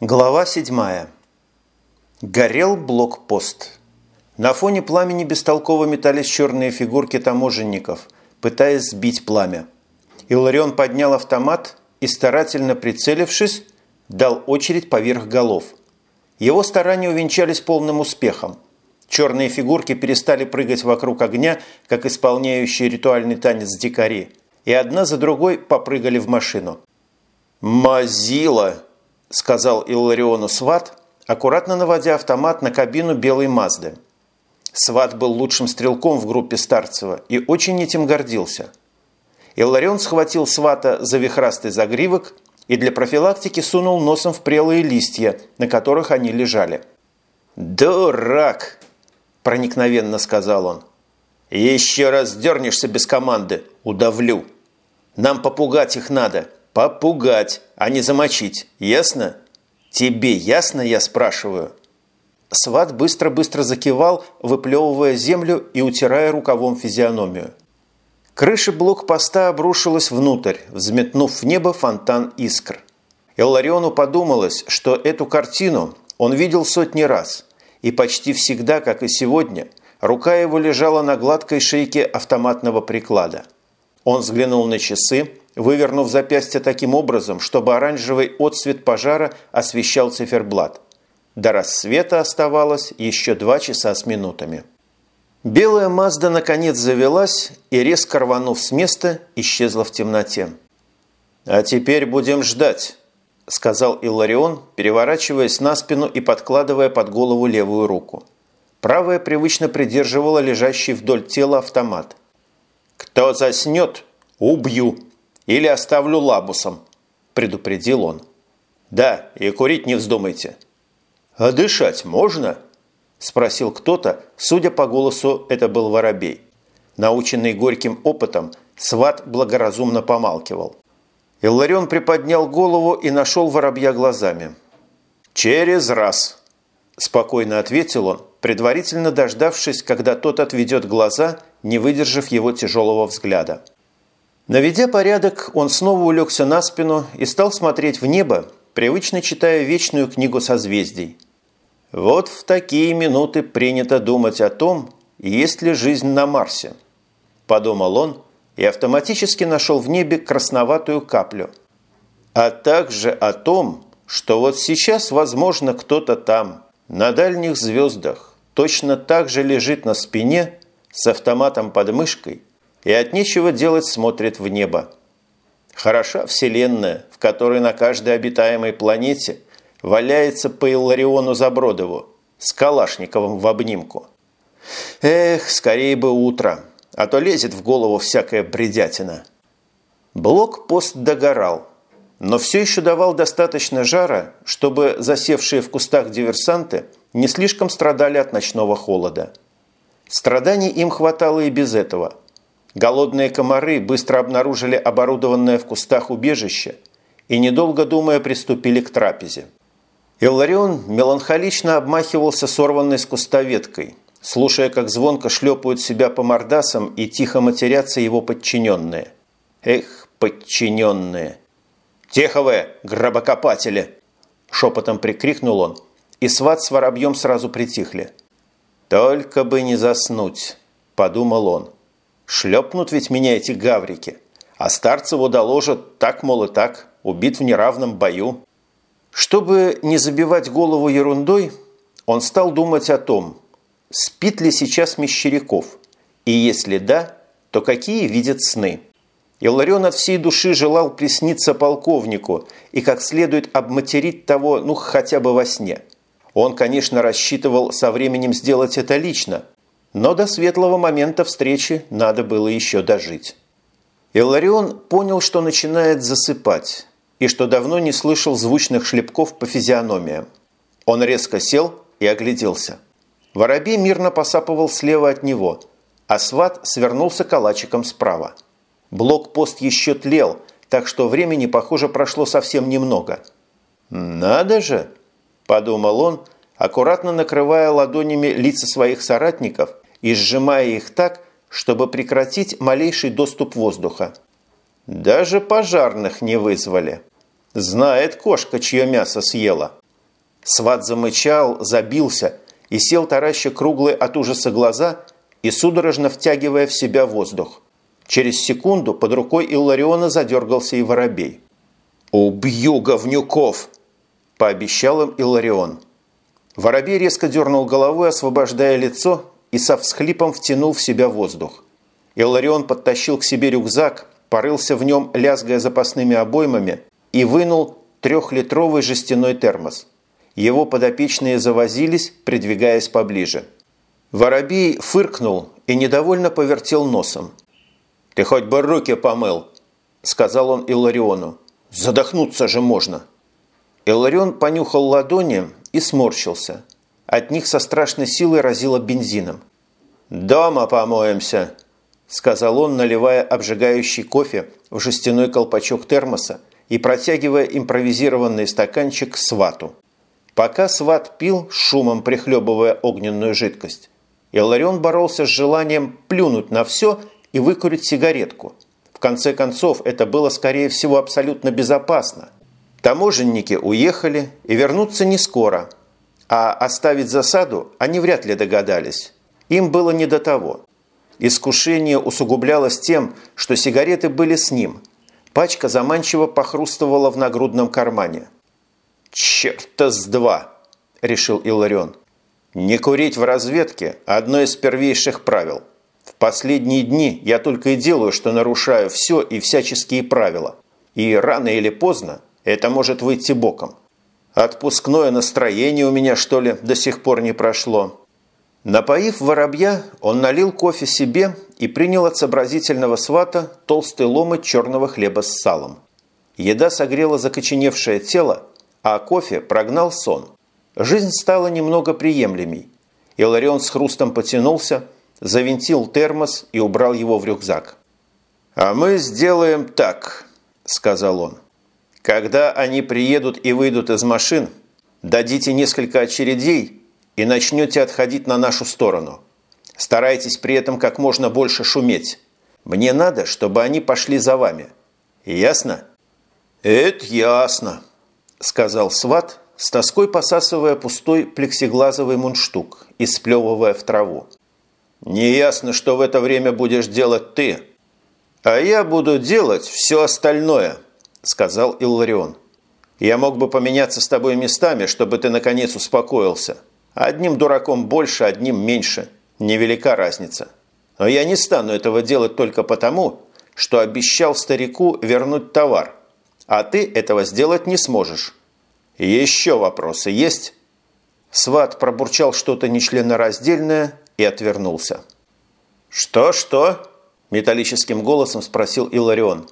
Глава 7. Горел блокпост. На фоне пламени бестолково метались черные фигурки таможенников, пытаясь сбить пламя. Иларион поднял автомат и, старательно прицелившись, дал очередь поверх голов. Его старания увенчались полным успехом. Черные фигурки перестали прыгать вокруг огня, как исполняющие ритуальный танец дикари, и одна за другой попрыгали в машину. «Мазила!» – сказал Иллариону Сват, аккуратно наводя автомат на кабину белой Мазды. Сват был лучшим стрелком в группе Старцева и очень этим гордился. Илларион схватил Свата за вихрастый загривок и для профилактики сунул носом в прелые листья, на которых они лежали. «Дурак!» – проникновенно сказал он. «Еще раз дернешься без команды, удавлю. Нам попугать их надо, попугать, а не замочить, ясно? Тебе ясно, я спрашиваю?» Сват быстро-быстро закивал, выплевывая землю и утирая рукавом физиономию. Крыша блокпоста обрушилась внутрь, взметнув в небо фонтан искр. Эллариону подумалось, что эту картину он видел сотни раз, и почти всегда, как и сегодня, рука его лежала на гладкой шейке автоматного приклада. Он взглянул на часы, вывернув запястье таким образом, чтобы оранжевый отсвет пожара освещал циферблат. До рассвета оставалось еще два часа с минутами. Белая Мазда наконец завелась и, резко рванув с места, исчезла в темноте. «А теперь будем ждать», – сказал Илларион, переворачиваясь на спину и подкладывая под голову левую руку. Правая привычно придерживала лежащий вдоль тела автомат. «Кто заснет, убью или оставлю лабусом», – предупредил он. «Да, и курить не вздумайте». «А дышать можно?» спросил кто-то, судя по голосу, это был воробей. Наученный горьким опытом, сват благоразумно помалкивал. Илларион приподнял голову и нашел воробья глазами. «Через раз!» – спокойно ответил он, предварительно дождавшись, когда тот отведет глаза, не выдержав его тяжелого взгляда. Наведя порядок, он снова улегся на спину и стал смотреть в небо, привычно читая вечную книгу созвездий – вот в такие минуты принято думать о том, есть ли жизнь на Марсе. Подумал он и автоматически нашел в небе красноватую каплю. А также о том, что вот сейчас, возможно, кто-то там, на дальних звездах, точно так же лежит на спине с автоматом под мышкой и от нечего делать смотрит в небо. Хороша Вселенная, в которой на каждой обитаемой планете – валяется по Иллариону Забродову с Калашниковым в обнимку. Эх, скорее бы утро, а то лезет в голову всякая бредятина. Блок-пост догорал, но все еще давал достаточно жара, чтобы засевшие в кустах диверсанты не слишком страдали от ночного холода. Страданий им хватало и без этого. Голодные комары быстро обнаружили оборудованное в кустах убежище и, недолго думая, приступили к трапезе. Илларион меланхолично обмахивался сорванной с куста веткой, слушая, как звонко шлепают себя по мордасам и тихо матерятся его подчиненные. Эх, подчиненные! «Теховые, гробокопатели!» Шепотом прикрикнул он, и сват с воробьем сразу притихли. «Только бы не заснуть!» – подумал он. «Шлепнут ведь меня эти гаврики, а Старцеву доложат так, мол, и так, убит в неравном бою». Чтобы не забивать голову ерундой, он стал думать о том, спит ли сейчас Мещеряков, и если да, то какие видят сны. Илларион от всей души желал присниться полковнику и как следует обматерить того, ну, хотя бы во сне. Он, конечно, рассчитывал со временем сделать это лично, но до светлого момента встречи надо было еще дожить. Илларион понял, что начинает засыпать, и что давно не слышал звучных шлепков по физиономиям. Он резко сел и огляделся. Воробей мирно посапывал слева от него, а сват свернулся калачиком справа. Блокпост еще тлел, так что времени, похоже, прошло совсем немного. «Надо же!» – подумал он, аккуратно накрывая ладонями лица своих соратников и сжимая их так, чтобы прекратить малейший доступ воздуха. Даже пожарных не вызвали. Знает кошка, чье мясо съела. Сват замычал, забился и сел тараща круглые от ужаса глаза и судорожно втягивая в себя воздух. Через секунду под рукой Иллариона задергался и воробей. «Убью говнюков!» – пообещал им Илларион. Воробей резко дернул головой, освобождая лицо, и со всхлипом втянул в себя воздух. Илларион подтащил к себе рюкзак, порылся в нем, лязгая запасными обоймами, и вынул трехлитровый жестяной термос. Его подопечные завозились, придвигаясь поближе. Воробей фыркнул и недовольно повертел носом. «Ты хоть бы руки помыл!» – сказал он Иллариону. «Задохнуться же можно!» Илларион понюхал ладони и сморщился. От них со страшной силой разило бензином. «Дома помоемся!» – сказал он, наливая обжигающий кофе в жестяной колпачок термоса и протягивая импровизированный стаканчик свату. Пока сват пил, шумом прихлебывая огненную жидкость, Илларион боролся с желанием плюнуть на все и выкурить сигаретку. В конце концов, это было, скорее всего, абсолютно безопасно. Таможенники уехали и вернуться не скоро, а оставить засаду они вряд ли догадались. Им было не до того. Искушение усугублялось тем, что сигареты были с ним. Пачка заманчиво похрустывала в нагрудном кармане. «Черта с два!» – решил Илларион. «Не курить в разведке – одно из первейших правил – в последние дни я только и делаю, что нарушаю все и всяческие правила. И рано или поздно это может выйти боком. Отпускное настроение у меня, что ли, до сих пор не прошло. Напоив воробья, он налил кофе себе и принял от сообразительного свата толстый ломы черного хлеба с салом. Еда согрела закоченевшее тело, а кофе прогнал сон. Жизнь стала немного приемлемей. Иларион с хрустом потянулся, завинтил термос и убрал его в рюкзак. «А мы сделаем так», – сказал он. «Когда они приедут и выйдут из машин, дадите несколько очередей и начнете отходить на нашу сторону. Старайтесь при этом как можно больше шуметь. Мне надо, чтобы они пошли за вами. Ясно?» «Это ясно», – сказал Сват, с тоской посасывая пустой плексиглазовый мундштук и сплевывая в траву. Неясно, что в это время будешь делать ты. А я буду делать все остальное, сказал Илларион. Я мог бы поменяться с тобой местами, чтобы ты наконец успокоился. Одним дураком больше, одним меньше. Невелика разница. Но я не стану этого делать только потому, что обещал старику вернуть товар. А ты этого сделать не сможешь. Еще вопросы есть? Сват пробурчал что-то нечленораздельное и отвернулся. «Что-что?» – металлическим голосом спросил Иларион.